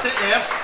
Você é